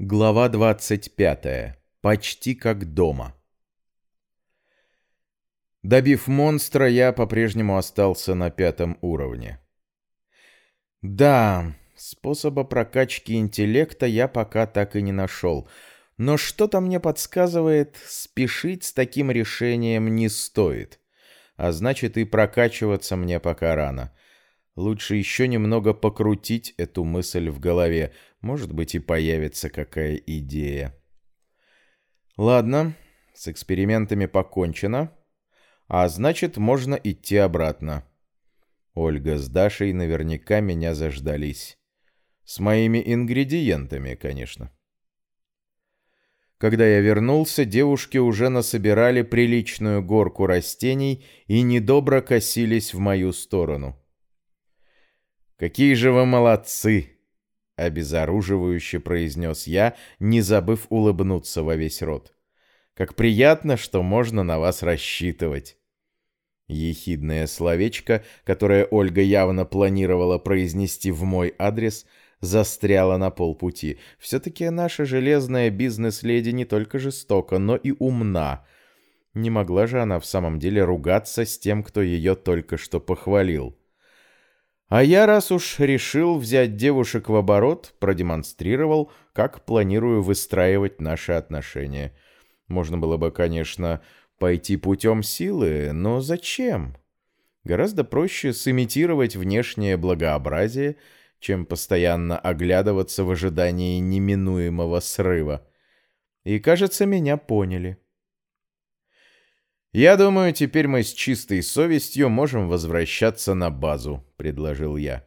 Глава 25. Почти как дома. Добив монстра, я по-прежнему остался на пятом уровне. Да, способа прокачки интеллекта я пока так и не нашел. Но что-то мне подсказывает, спешить с таким решением не стоит. А значит, и прокачиваться мне пока рано. Лучше еще немного покрутить эту мысль в голове. Может быть, и появится какая идея. Ладно, с экспериментами покончено. А значит, можно идти обратно. Ольга с Дашей наверняка меня заждались. С моими ингредиентами, конечно. Когда я вернулся, девушки уже насобирали приличную горку растений и недобро косились в мою сторону. «Какие же вы молодцы!» — обезоруживающе произнес я, не забыв улыбнуться во весь рот. «Как приятно, что можно на вас рассчитывать!» Ехидное словечко, которое Ольга явно планировала произнести в мой адрес, застряло на полпути. Все-таки наша железная бизнес-леди не только жестока, но и умна. Не могла же она в самом деле ругаться с тем, кто ее только что похвалил. А я, раз уж решил взять девушек в оборот, продемонстрировал, как планирую выстраивать наши отношения. Можно было бы, конечно, пойти путем силы, но зачем? Гораздо проще сымитировать внешнее благообразие, чем постоянно оглядываться в ожидании неминуемого срыва. И, кажется, меня поняли. «Я думаю, теперь мы с чистой совестью можем возвращаться на базу», — предложил я.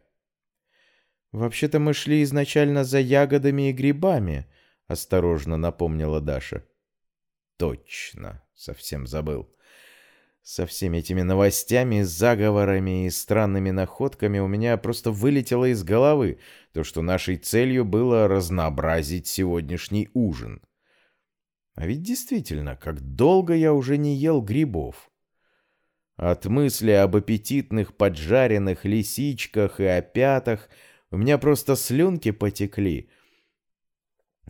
«Вообще-то мы шли изначально за ягодами и грибами», — осторожно напомнила Даша. «Точно, совсем забыл. Со всеми этими новостями, заговорами и странными находками у меня просто вылетело из головы то, что нашей целью было разнообразить сегодняшний ужин». А ведь действительно, как долго я уже не ел грибов. От мысли об аппетитных поджаренных лисичках и опятах у меня просто слюнки потекли.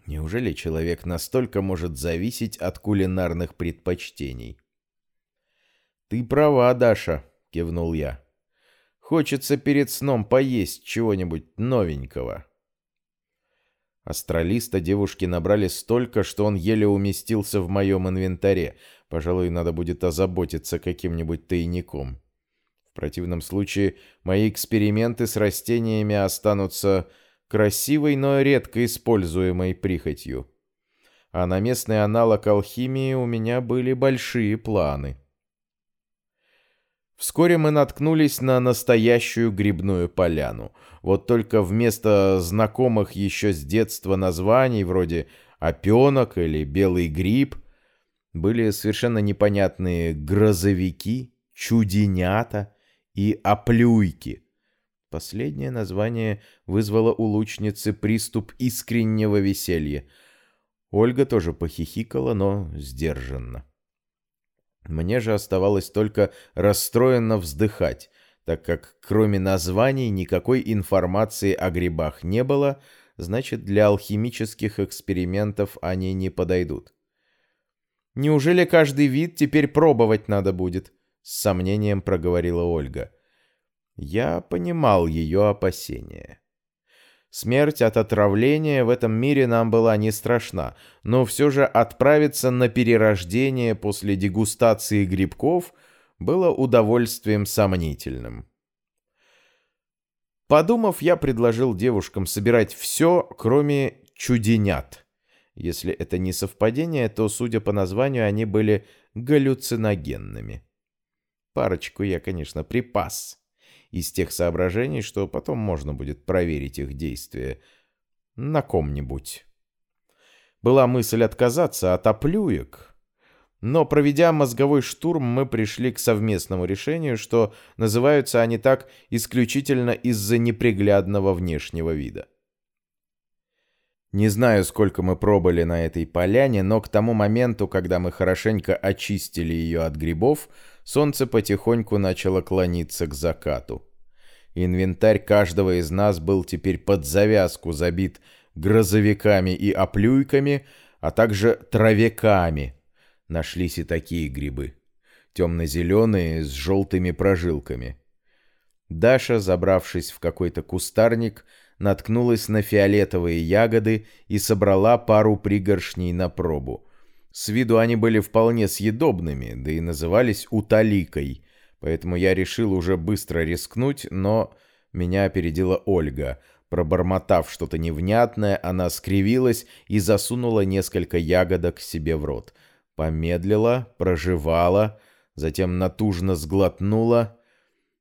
Неужели человек настолько может зависеть от кулинарных предпочтений? «Ты права, Даша», — кивнул я. «Хочется перед сном поесть чего-нибудь новенького». Астралиста девушки набрали столько, что он еле уместился в моем инвентаре. Пожалуй, надо будет озаботиться каким-нибудь тайником. В противном случае мои эксперименты с растениями останутся красивой, но редко используемой прихотью. А на местный аналог алхимии у меня были большие планы. Вскоре мы наткнулись на настоящую грибную поляну. Вот только вместо знакомых еще с детства названий, вроде «опенок» или «белый гриб», были совершенно непонятные «грозовики», «чуденята» и «оплюйки». Последнее название вызвало у лучницы приступ искреннего веселья. Ольга тоже похихикала, но сдержанно. Мне же оставалось только расстроенно вздыхать, так как кроме названий никакой информации о грибах не было, значит для алхимических экспериментов они не подойдут. «Неужели каждый вид теперь пробовать надо будет?» — с сомнением проговорила Ольга. Я понимал ее опасения. Смерть от отравления в этом мире нам была не страшна, но все же отправиться на перерождение после дегустации грибков было удовольствием сомнительным. Подумав, я предложил девушкам собирать все, кроме чуденят. Если это не совпадение, то, судя по названию, они были галлюциногенными. Парочку я, конечно, припас из тех соображений, что потом можно будет проверить их действия на ком-нибудь. Была мысль отказаться от оплюек, но, проведя мозговой штурм, мы пришли к совместному решению, что называются они так исключительно из-за неприглядного внешнего вида. Не знаю, сколько мы пробыли на этой поляне, но к тому моменту, когда мы хорошенько очистили ее от грибов, солнце потихоньку начало клониться к закату. Инвентарь каждого из нас был теперь под завязку забит грозовиками и оплюйками, а также травяками. Нашлись и такие грибы. Темно-зеленые, с желтыми прожилками. Даша, забравшись в какой-то кустарник, наткнулась на фиолетовые ягоды и собрала пару пригоршней на пробу. С виду они были вполне съедобными, да и назывались уталикой, поэтому я решил уже быстро рискнуть, но меня опередила Ольга. Пробормотав что-то невнятное, она скривилась и засунула несколько ягодок себе в рот. Помедлила, прожевала, затем натужно сглотнула,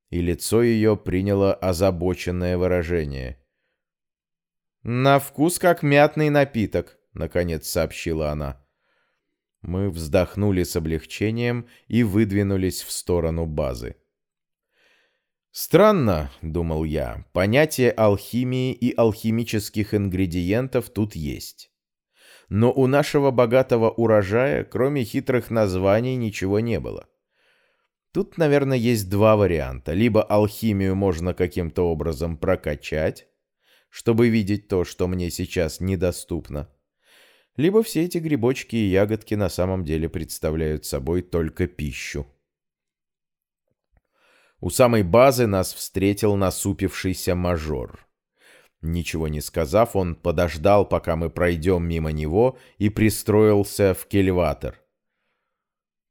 и лицо ее приняло озабоченное выражение. «На вкус как мятный напиток», — наконец сообщила она. Мы вздохнули с облегчением и выдвинулись в сторону базы. Странно, думал я, понятие алхимии и алхимических ингредиентов тут есть. Но у нашего богатого урожая, кроме хитрых названий, ничего не было. Тут, наверное, есть два варианта. Либо алхимию можно каким-то образом прокачать, чтобы видеть то, что мне сейчас недоступно. Либо все эти грибочки и ягодки на самом деле представляют собой только пищу. У самой базы нас встретил насупившийся мажор. Ничего не сказав, он подождал, пока мы пройдем мимо него, и пристроился в кельватор.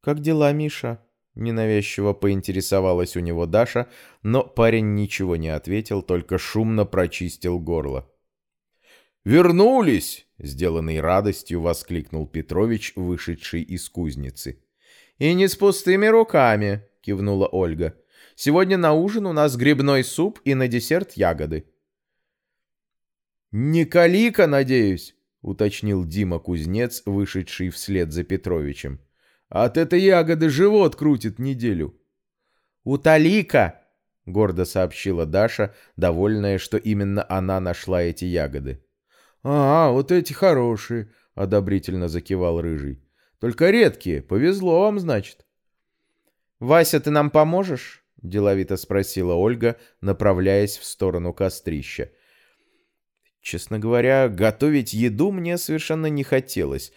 «Как дела, Миша?» — ненавязчиво поинтересовалась у него Даша, но парень ничего не ответил, только шумно прочистил горло. «Вернулись!» — сделанный радостью воскликнул Петрович, вышедший из кузницы. «И не с пустыми руками!» — кивнула Ольга. Сегодня на ужин у нас грибной суп и на десерт ягоды. «Не калика, надеюсь?» — уточнил Дима Кузнец, вышедший вслед за Петровичем. «От этой ягоды живот крутит неделю». «Уталика!» — гордо сообщила Даша, довольная, что именно она нашла эти ягоды. «А, вот эти хорошие!» — одобрительно закивал Рыжий. «Только редкие. Повезло вам, значит». «Вася, ты нам поможешь?» — деловито спросила Ольга, направляясь в сторону кострища. Честно говоря, готовить еду мне совершенно не хотелось.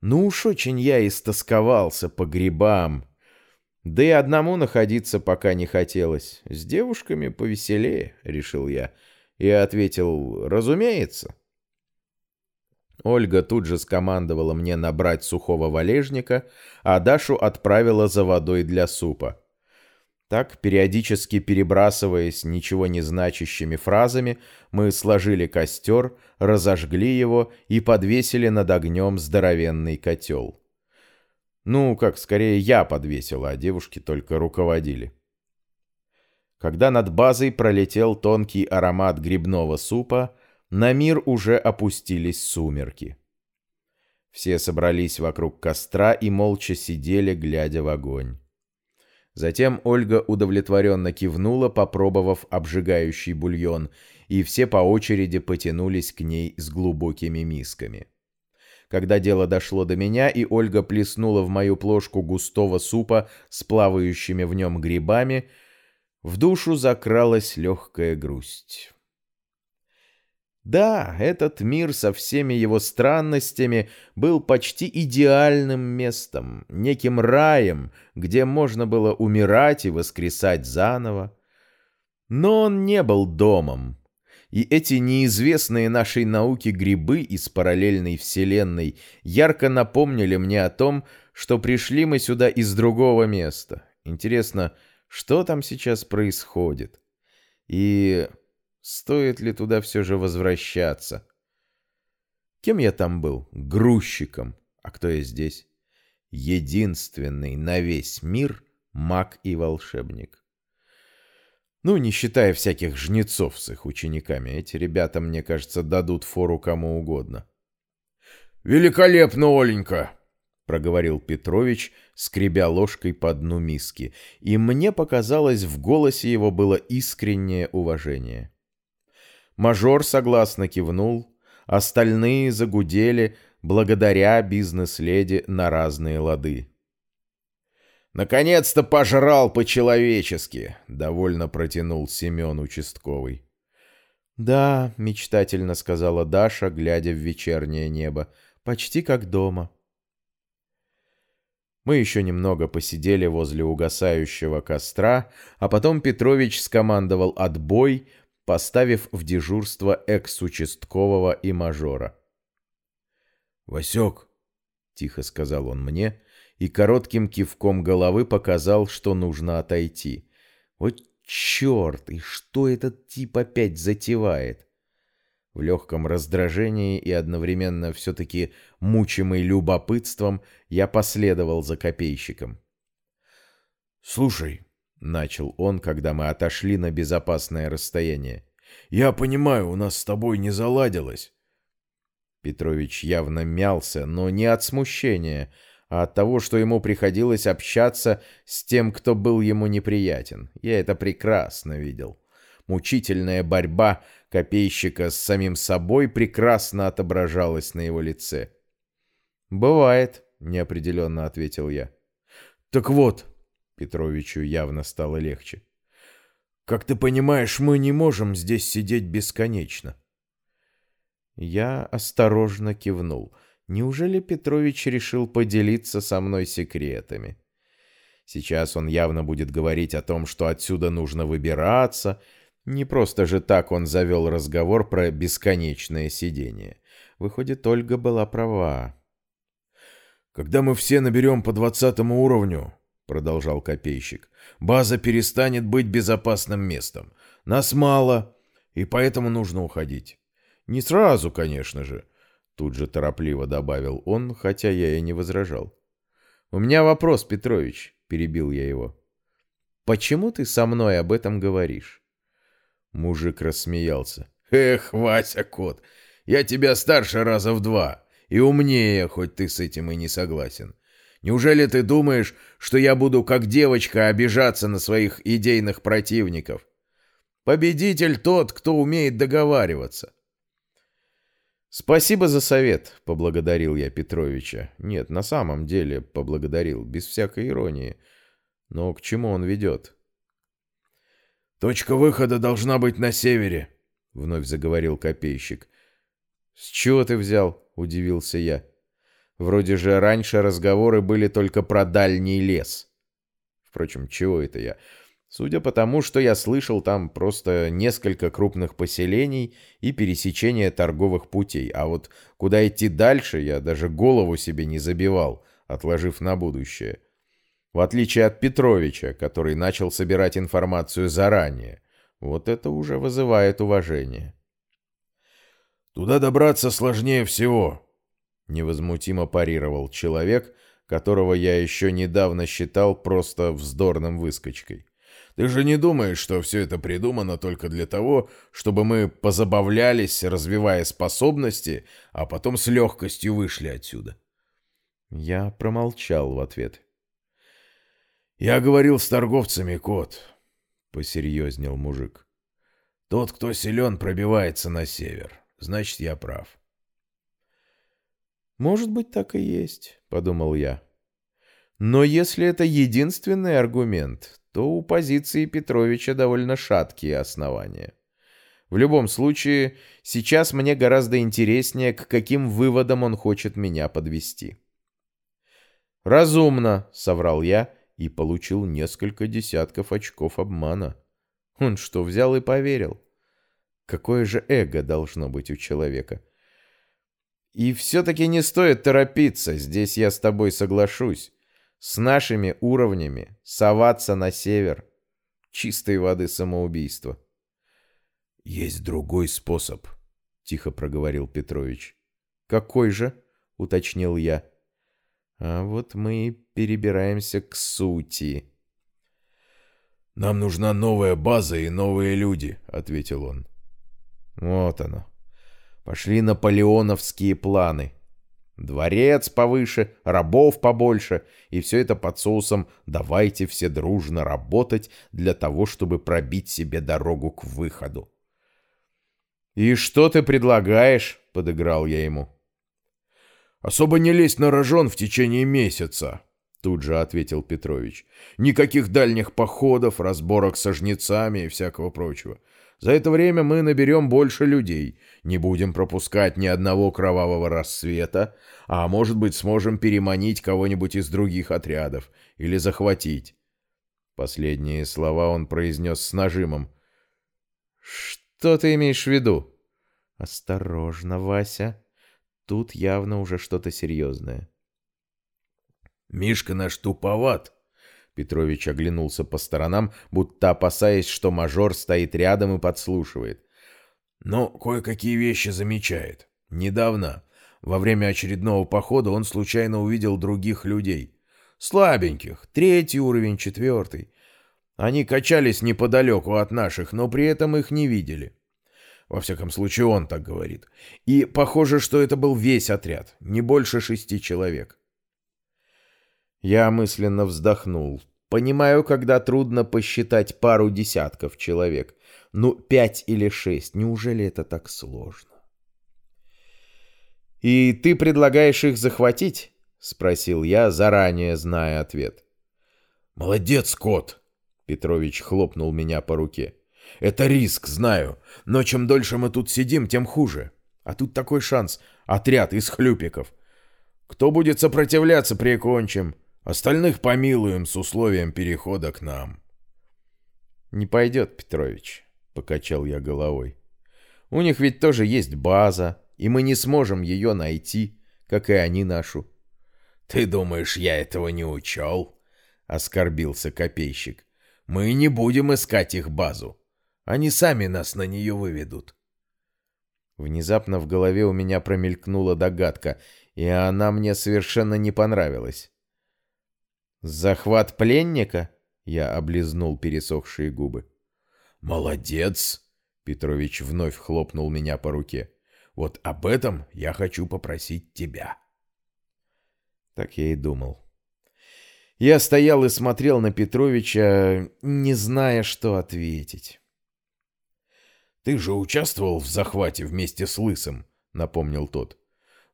Ну уж очень я истосковался по грибам. Да и одному находиться пока не хотелось. С девушками повеселее, решил я. И ответил, разумеется. Ольга тут же скомандовала мне набрать сухого валежника, а Дашу отправила за водой для супа. Так, периодически перебрасываясь ничего не значащими фразами, мы сложили костер, разожгли его и подвесили над огнем здоровенный котел. Ну, как скорее я подвесил, а девушки только руководили. Когда над базой пролетел тонкий аромат грибного супа, на мир уже опустились сумерки. Все собрались вокруг костра и молча сидели, глядя в огонь. Затем Ольга удовлетворенно кивнула, попробовав обжигающий бульон, и все по очереди потянулись к ней с глубокими мисками. Когда дело дошло до меня, и Ольга плеснула в мою плошку густого супа с плавающими в нем грибами, в душу закралась легкая грусть. Да, этот мир со всеми его странностями был почти идеальным местом, неким раем, где можно было умирать и воскресать заново. Но он не был домом. И эти неизвестные нашей науке грибы из параллельной вселенной ярко напомнили мне о том, что пришли мы сюда из другого места. Интересно, что там сейчас происходит? И Стоит ли туда все же возвращаться? Кем я там был? Грузчиком. А кто я здесь? Единственный на весь мир маг и волшебник. Ну, не считая всяких жнецов с их учениками. Эти ребята, мне кажется, дадут фору кому угодно. «Великолепно, Оленька!» — проговорил Петрович, скребя ложкой по дну миски, и мне показалось, в голосе его было искреннее уважение. Мажор согласно кивнул, остальные загудели благодаря бизнес-леди на разные лады. «Наконец-то пожрал по-человечески!» — довольно протянул Семен участковый. «Да», — мечтательно сказала Даша, глядя в вечернее небо, — «почти как дома». Мы еще немного посидели возле угасающего костра, а потом Петрович скомандовал отбой, поставив в дежурство экс-участкового и мажора. «Васек», — тихо сказал он мне, и коротким кивком головы показал, что нужно отойти. «Вот черт, и что этот тип опять затевает?» В легком раздражении и одновременно все-таки мучимый любопытством я последовал за копейщиком. «Слушай», — начал он, когда мы отошли на безопасное расстояние, — «я понимаю, у нас с тобой не заладилось». Петрович явно мялся, но не от смущения, а от того, что ему приходилось общаться с тем, кто был ему неприятен. Я это прекрасно видел. Мучительная борьба копейщика с самим собой прекрасно отображалась на его лице. «Бывает», — неопределенно ответил я. «Так вот», — Петровичу явно стало легче, — «как ты понимаешь, мы не можем здесь сидеть бесконечно». Я осторожно кивнул. Неужели Петрович решил поделиться со мной секретами? Сейчас он явно будет говорить о том, что отсюда нужно выбираться, не просто же так он завел разговор про бесконечное сидение. Выходит, Ольга была права. «Когда мы все наберем по двадцатому уровню, — продолжал копейщик, — база перестанет быть безопасным местом. Нас мало, и поэтому нужно уходить. Не сразу, конечно же, — тут же торопливо добавил он, хотя я и не возражал. «У меня вопрос, Петрович», — перебил я его. «Почему ты со мной об этом говоришь?» Мужик рассмеялся. «Эх, Вася, кот, я тебя старше раза в два, и умнее, хоть ты с этим и не согласен. Неужели ты думаешь, что я буду как девочка обижаться на своих идейных противников? Победитель тот, кто умеет договариваться». «Спасибо за совет», — поблагодарил я Петровича. Нет, на самом деле поблагодарил, без всякой иронии. Но к чему он ведет? «Точка выхода должна быть на севере», — вновь заговорил копейщик. «С чего ты взял?» — удивился я. «Вроде же раньше разговоры были только про дальний лес». Впрочем, чего это я? Судя по тому, что я слышал, там просто несколько крупных поселений и пересечение торговых путей. А вот куда идти дальше, я даже голову себе не забивал, отложив на будущее. В отличие от Петровича, который начал собирать информацию заранее. Вот это уже вызывает уважение. «Туда добраться сложнее всего», — невозмутимо парировал человек, которого я еще недавно считал просто вздорным выскочкой. «Ты же не думаешь, что все это придумано только для того, чтобы мы позабавлялись, развивая способности, а потом с легкостью вышли отсюда?» Я промолчал в ответ. «Я говорил с торговцами, кот», — посерьезнел мужик. «Тот, кто силен, пробивается на север. Значит, я прав». «Может быть, так и есть», — подумал я. «Но если это единственный аргумент, то у позиции Петровича довольно шаткие основания. В любом случае, сейчас мне гораздо интереснее, к каким выводам он хочет меня подвести». «Разумно», — соврал я, — и получил несколько десятков очков обмана. Он что, взял и поверил? Какое же эго должно быть у человека? И все-таки не стоит торопиться, здесь я с тобой соглашусь. С нашими уровнями соваться на север. Чистой воды самоубийство. «Есть другой способ», — тихо проговорил Петрович. «Какой же?» — уточнил я. А вот мы и перебираемся к сути. «Нам нужна новая база и новые люди», — ответил он. Вот оно. Пошли наполеоновские планы. Дворец повыше, рабов побольше, и все это под соусом «давайте все дружно работать для того, чтобы пробить себе дорогу к выходу». «И что ты предлагаешь?» — подыграл я ему. Особо не лезть на рожон в течение месяца, тут же ответил Петрович. Никаких дальних походов, разборок со жнецами и всякого прочего. За это время мы наберем больше людей, не будем пропускать ни одного кровавого рассвета, а может быть сможем переманить кого-нибудь из других отрядов или захватить. Последние слова он произнес с нажимом. «Что ты имеешь в виду?» «Осторожно, Вася. Тут явно уже что-то серьезное». «Мишка наш туповат», Петрович оглянулся по сторонам, будто опасаясь, что мажор стоит рядом и подслушивает. Но кое-какие вещи замечает. Недавно, во время очередного похода, он случайно увидел других людей. Слабеньких, третий уровень, четвертый. Они качались неподалеку от наших, но при этом их не видели. Во всяком случае, он так говорит. И похоже, что это был весь отряд, не больше шести человек. Я мысленно вздохнул. Понимаю, когда трудно посчитать пару десятков человек. Ну, пять или шесть. Неужели это так сложно? «И ты предлагаешь их захватить?» — спросил я, заранее зная ответ. «Молодец, кот!» — Петрович хлопнул меня по руке. «Это риск, знаю, но чем дольше мы тут сидим, тем хуже. А тут такой шанс — отряд из хлюпиков. Кто будет сопротивляться, прикончим. Остальных помилуем с условием перехода к нам. «Не пойдет, Петрович», — покачал я головой. «У них ведь тоже есть база, и мы не сможем ее найти, как и они нашу». «Ты думаешь, я этого не учел?» — оскорбился копейщик. «Мы не будем искать их базу. Они сами нас на нее выведут». Внезапно в голове у меня промелькнула догадка, и она мне совершенно не понравилась. «Захват пленника?» — я облизнул пересохшие губы. «Молодец!» — Петрович вновь хлопнул меня по руке. «Вот об этом я хочу попросить тебя». Так я и думал. Я стоял и смотрел на Петровича, не зная, что ответить. «Ты же участвовал в захвате вместе с Лысым», — напомнил тот.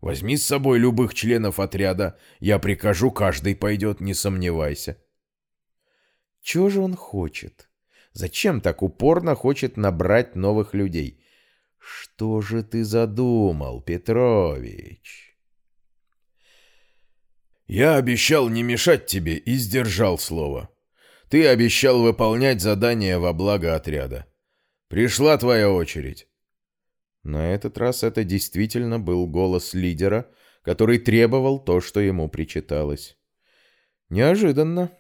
Возьми с собой любых членов отряда. Я прикажу, каждый пойдет, не сомневайся. Чего же он хочет? Зачем так упорно хочет набрать новых людей? Что же ты задумал, Петрович? Я обещал не мешать тебе и сдержал слово. Ты обещал выполнять задания во благо отряда. Пришла твоя очередь. На этот раз это действительно был голос лидера, который требовал то, что ему причиталось. Неожиданно.